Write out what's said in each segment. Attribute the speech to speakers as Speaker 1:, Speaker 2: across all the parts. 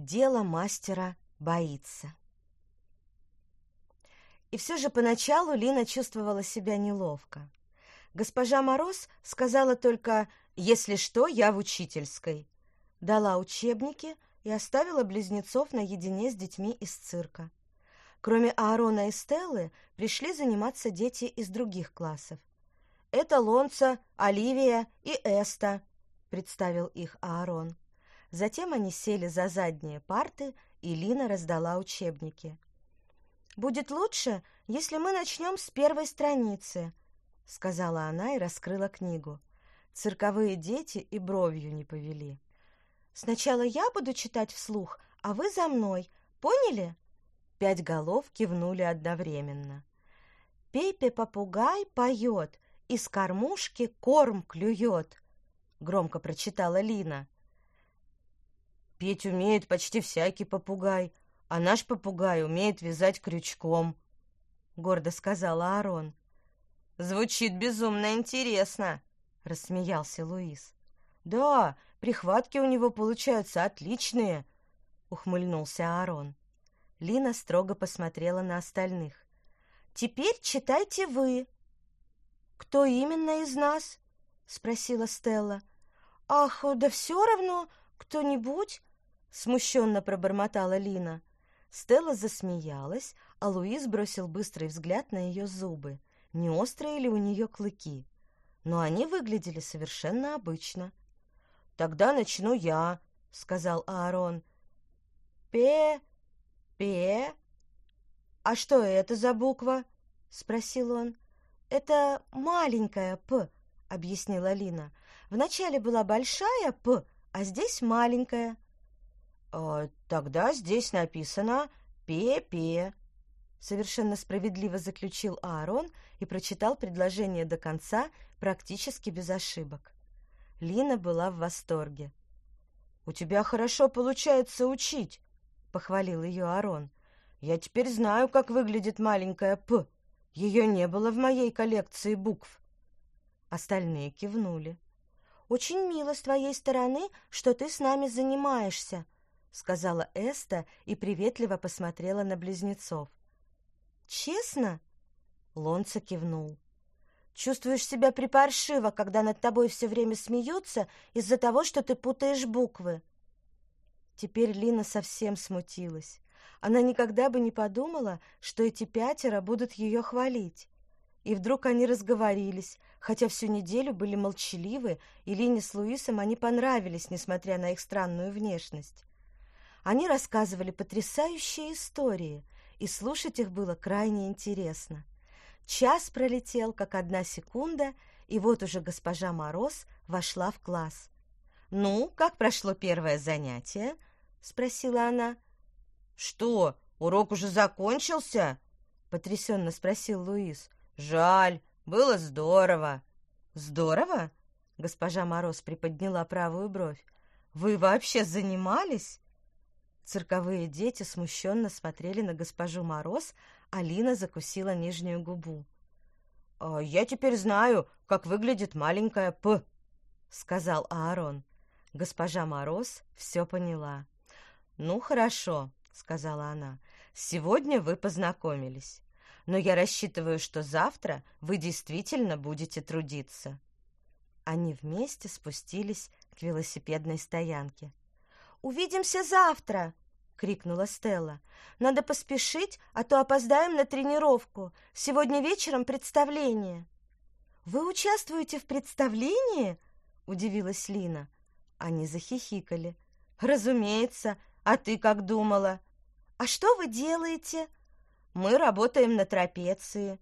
Speaker 1: Дело мастера боится. И все же поначалу Лина чувствовала себя неловко. Госпожа Мороз сказала только «Если что, я в учительской». Дала учебники и оставила близнецов наедине с детьми из цирка. Кроме Аарона и Стеллы, пришли заниматься дети из других классов. «Это Лонца, Оливия и Эста», — представил их Аарон. Затем они сели за задние парты, и Лина раздала учебники. «Будет лучше, если мы начнем с первой страницы», — сказала она и раскрыла книгу. Цирковые дети и бровью не повели. «Сначала я буду читать вслух, а вы за мной. Поняли?» Пять голов кивнули одновременно. «Пепе-попугай поет, из кормушки корм клюет», — громко прочитала Лина.
Speaker 2: Петь умеет почти всякий попугай, а наш попугай умеет вязать крючком», — гордо сказала Арон.
Speaker 3: «Звучит безумно интересно», — рассмеялся Луис.
Speaker 2: «Да, прихватки у него получаются отличные», — ухмыльнулся Арон.
Speaker 1: Лина строго посмотрела на остальных. «Теперь читайте вы». «Кто именно из нас?» — спросила Стелла. «Ах, да все равно, кто-нибудь?» Смущенно пробормотала Лина. Стелла засмеялась, а Луис бросил быстрый взгляд на ее зубы. Не острые ли у нее клыки? Но они выглядели совершенно обычно.
Speaker 2: «Тогда начну я», — сказал Аарон.
Speaker 1: «Пе... пе...» «А что это за буква?» — спросил он. «Это маленькая «п», — объяснила Лина. «Вначале была большая «п», а здесь маленькая».
Speaker 2: «А, «Тогда здесь написано «пе-пе», — совершенно справедливо заключил Аарон и прочитал предложение до конца практически без ошибок. Лина была в восторге. «У тебя хорошо получается учить», — похвалил ее Аарон. «Я теперь знаю, как выглядит маленькая «п». Ее не было в моей коллекции букв».
Speaker 1: Остальные кивнули. «Очень мило с твоей стороны, что ты с нами занимаешься», — сказала Эста и приветливо посмотрела на близнецов. «Честно?» — Лонца кивнул. «Чувствуешь себя припаршиво, когда над тобой все время смеются из-за того, что ты путаешь буквы?» Теперь Лина совсем смутилась. Она никогда бы не подумала, что эти пятеро будут ее хвалить. И вдруг они разговорились, хотя всю неделю были молчаливы, и Лине с Луисом они понравились, несмотря на их странную внешность. Они рассказывали потрясающие истории, и слушать их было крайне интересно. Час пролетел, как одна секунда, и вот уже госпожа Мороз вошла в класс. «Ну, как прошло первое занятие?» — спросила она.
Speaker 3: «Что, урок уже закончился?» — потрясенно спросил Луис. «Жаль, было здорово».
Speaker 1: «Здорово?» — госпожа Мороз приподняла правую бровь. «Вы вообще занимались?» Цирковые дети смущенно смотрели на госпожу Мороз, а Лина закусила нижнюю губу.
Speaker 2: «А «Я теперь знаю, как выглядит маленькая «П», — сказал Аарон.
Speaker 1: Госпожа Мороз все поняла. «Ну, хорошо», — сказала она, — «сегодня вы познакомились, но я рассчитываю, что завтра вы действительно будете трудиться». Они вместе спустились к велосипедной стоянке. «Увидимся завтра!» — крикнула Стелла. «Надо поспешить, а то опоздаем на тренировку. Сегодня вечером представление». «Вы участвуете в представлении?» — удивилась Лина. Они захихикали. «Разумеется. А ты как думала?» «А что вы делаете?» «Мы работаем на трапеции».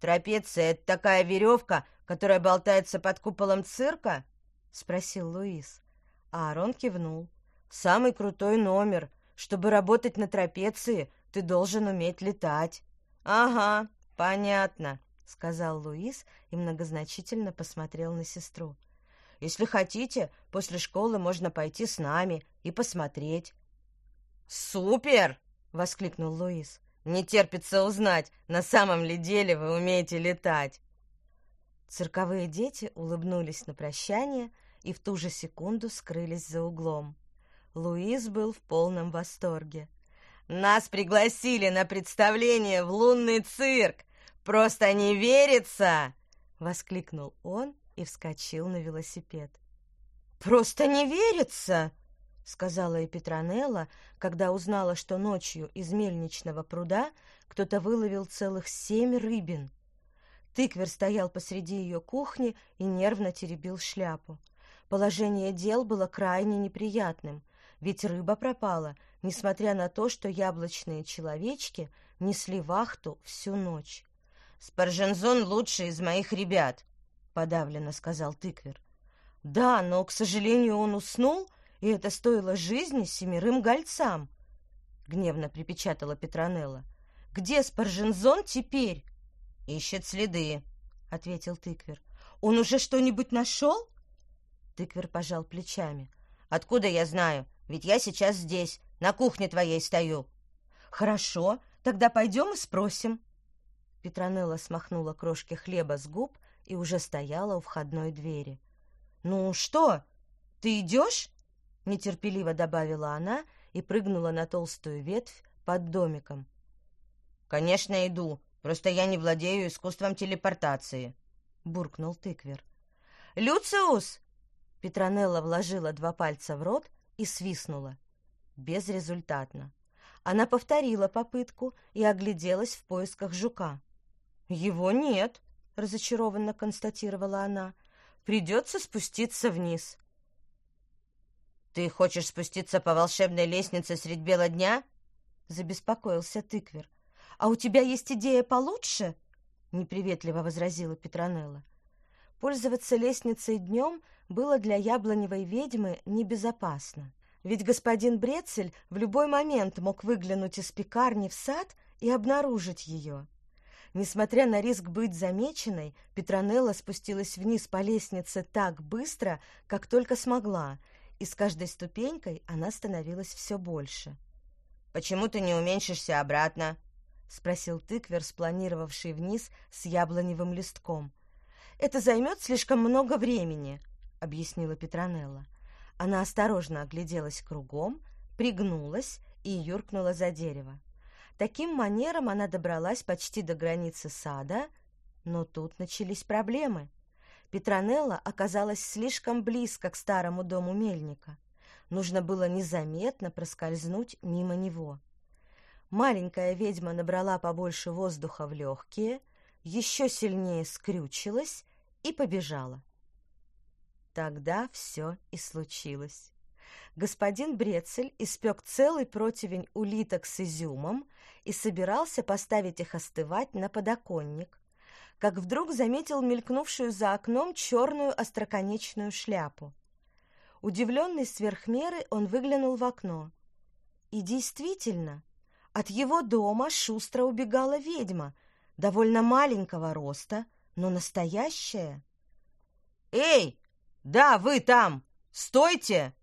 Speaker 3: «Трапеция — это такая веревка, которая болтается под куполом цирка?»
Speaker 1: — спросил Луис.
Speaker 2: А Аарон кивнул. Самый крутой номер. Чтобы работать на трапеции, ты должен уметь летать.
Speaker 3: Ага, понятно,
Speaker 2: сказал Луис и многозначительно посмотрел на сестру. Если хотите, после школы можно пойти с нами и посмотреть.
Speaker 3: Супер! воскликнул Луис. Не терпится узнать, на самом ли деле вы умеете летать.
Speaker 1: Цирковые дети улыбнулись на прощание и в ту же секунду скрылись за углом. Луис был в полном восторге.
Speaker 3: «Нас пригласили на представление в лунный цирк! Просто не верится!»
Speaker 1: — воскликнул он и вскочил на велосипед. «Просто не верится!» — сказала и Петронелла, когда узнала, что ночью из мельничного пруда кто-то выловил целых семь рыбин. Тыквер стоял посреди ее кухни и нервно теребил шляпу. Положение дел было крайне неприятным, ведь рыба пропала, несмотря на то, что яблочные человечки несли вахту всю ночь.
Speaker 3: «Спаржензон лучший из моих ребят», — подавленно сказал Тыквер.
Speaker 1: «Да, но, к сожалению, он уснул, и это стоило жизни семерым гольцам», — гневно припечатала Петронелла. «Где Спаржензон теперь?»
Speaker 3: «Ищет следы», — ответил Тыквер.
Speaker 1: «Он уже что-нибудь нашел?»
Speaker 3: Тыквер пожал плечами. «Откуда я знаю? Ведь я сейчас здесь, на кухне твоей стою».
Speaker 1: «Хорошо, тогда пойдем и спросим». Петронелла смахнула крошки хлеба с губ и уже стояла у входной двери. «Ну что, ты идешь?» — нетерпеливо добавила она и прыгнула на толстую ветвь под домиком.
Speaker 3: «Конечно, иду, просто я не владею искусством телепортации», — буркнул тыквер.
Speaker 1: «Люциус!» Петронелла вложила два пальца в рот и свистнула. Безрезультатно. Она повторила попытку и огляделась в поисках жука. «Его нет», — разочарованно констатировала она. «Придется спуститься вниз».
Speaker 3: «Ты хочешь спуститься по волшебной лестнице средь бела дня?»
Speaker 1: — забеспокоился тыквер. «А у тебя есть идея получше?» — неприветливо возразила Петронелла. Пользоваться лестницей днем было для яблоневой ведьмы небезопасно. Ведь господин Брецель в любой момент мог выглянуть из пекарни в сад и обнаружить ее. Несмотря на риск быть замеченной, Петронелла спустилась вниз по лестнице так быстро, как только смогла, и с каждой ступенькой она становилась все больше.
Speaker 3: «Почему ты не уменьшишься обратно?»
Speaker 1: — спросил тыквер, спланировавший вниз с яблоневым листком. «Это займет слишком много времени», — объяснила Петронелла. Она осторожно огляделась кругом, пригнулась и юркнула за дерево. Таким манером она добралась почти до границы сада, но тут начались проблемы. Петронелла оказалась слишком близко к старому дому мельника. Нужно было незаметно проскользнуть мимо него. Маленькая ведьма набрала побольше воздуха в легкие, еще сильнее скрючилась и побежала. Тогда все и случилось господин Брецель испек целый противень улиток с изюмом и собирался поставить их остывать на подоконник, как вдруг заметил мелькнувшую за окном черную остроконечную шляпу. Удивленный сверх меры, он выглянул в окно. И действительно, от его дома шустро убегала ведьма, довольно маленького роста, но настоящая.
Speaker 3: «Эй, да, вы там! Стойте!»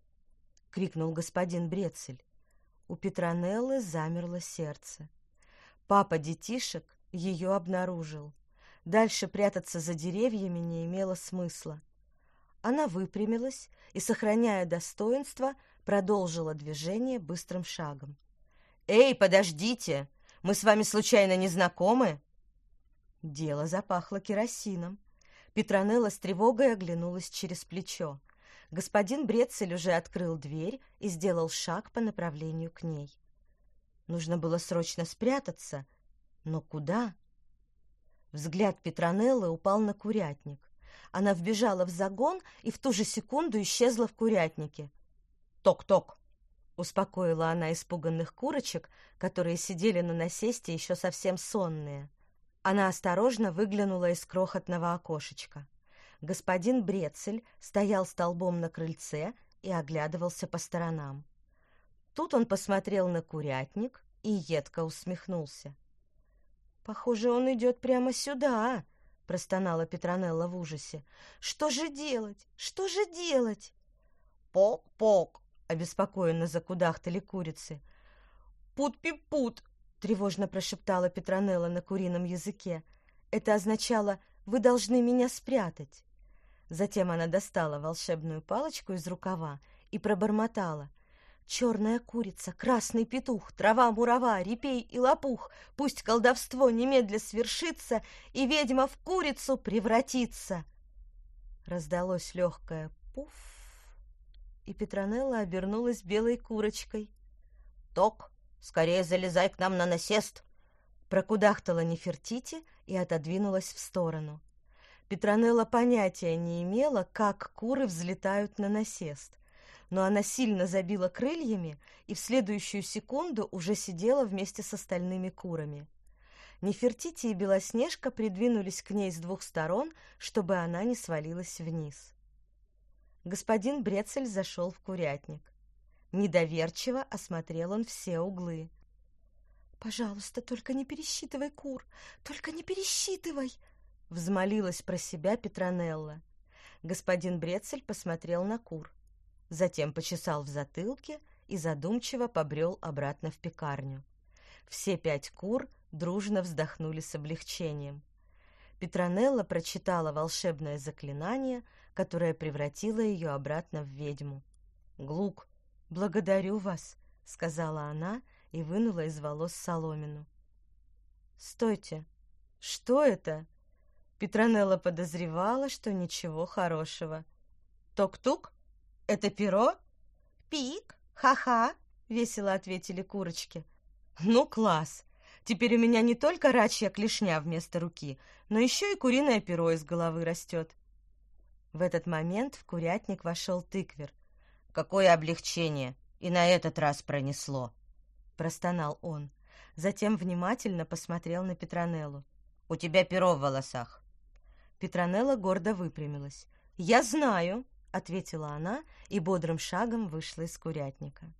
Speaker 1: крикнул господин Брецель. У Петронеллы замерло сердце. Папа детишек ее обнаружил. Дальше прятаться за деревьями не имело смысла. Она выпрямилась и, сохраняя достоинство, продолжила движение быстрым шагом.
Speaker 3: «Эй, подождите! Мы с вами случайно не знакомы?»
Speaker 1: Дело запахло керосином. Петронелла с тревогой оглянулась через плечо. Господин Брецель уже открыл дверь и сделал шаг по направлению к ней. Нужно было срочно спрятаться, но куда? Взгляд Петронеллы упал на курятник. Она вбежала в загон и в ту же секунду исчезла в курятнике. «Ток-ток!» — успокоила она испуганных курочек, которые сидели на насесте еще совсем сонные. Она осторожно выглянула из крохотного окошечка господин Брецель стоял столбом на крыльце и оглядывался по сторонам. Тут он посмотрел на курятник и едко усмехнулся. «Похоже, он идет прямо сюда», — простонала Петронелла в ужасе. «Что же делать? Что же делать?»
Speaker 3: «Пок-пок», —
Speaker 1: обеспокоенно закудахтали курицы. «Пут-пи-пут», — тревожно прошептала Петронелла на курином языке. Это означало «Вы должны меня спрятать». Затем она достала волшебную палочку из рукава и пробормотала. Черная курица, красный петух, трава-мурава, репей и лопух. Пусть колдовство немедля свершится, и ведьма в курицу превратится. Раздалось легкое пуф, и Петронелла обернулась белой курочкой.
Speaker 3: «Ток, скорее залезай к нам на насест!»
Speaker 1: Прокудахтала Нефертити и отодвинулась в сторону. Петронелла понятия не имела, как куры взлетают на насест, но она сильно забила крыльями и в следующую секунду уже сидела вместе с остальными курами. Нефертити и Белоснежка придвинулись к ней с двух сторон, чтобы она не свалилась вниз. Господин Брецель зашел в курятник. Недоверчиво осмотрел он все углы. «Пожалуйста, только не пересчитывай кур, только не пересчитывай!» Взмолилась про себя Петронелла. Господин Брецель посмотрел на кур, затем почесал в затылке и задумчиво побрел обратно в пекарню. Все пять кур дружно вздохнули с облегчением. Петронелла прочитала волшебное заклинание, которое превратило ее обратно в ведьму. «Глук, благодарю вас», — сказала она и вынула из волос соломину. «Стойте! Что это?» Петронелла подозревала, что ничего хорошего. «Тук-тук? Это перо?» «Пик! Ха-ха!» — весело ответили курочки. «Ну, класс! Теперь у меня не только рачья клешня вместо руки, но еще и куриное перо из головы растет». В этот момент в курятник вошел тыквер.
Speaker 3: «Какое облегчение! И на этот раз пронесло!»
Speaker 1: — простонал он. Затем внимательно посмотрел на Петронеллу.
Speaker 3: «У тебя перо в волосах.
Speaker 1: Петронелла гордо выпрямилась. «Я знаю», — ответила она и бодрым шагом вышла из курятника.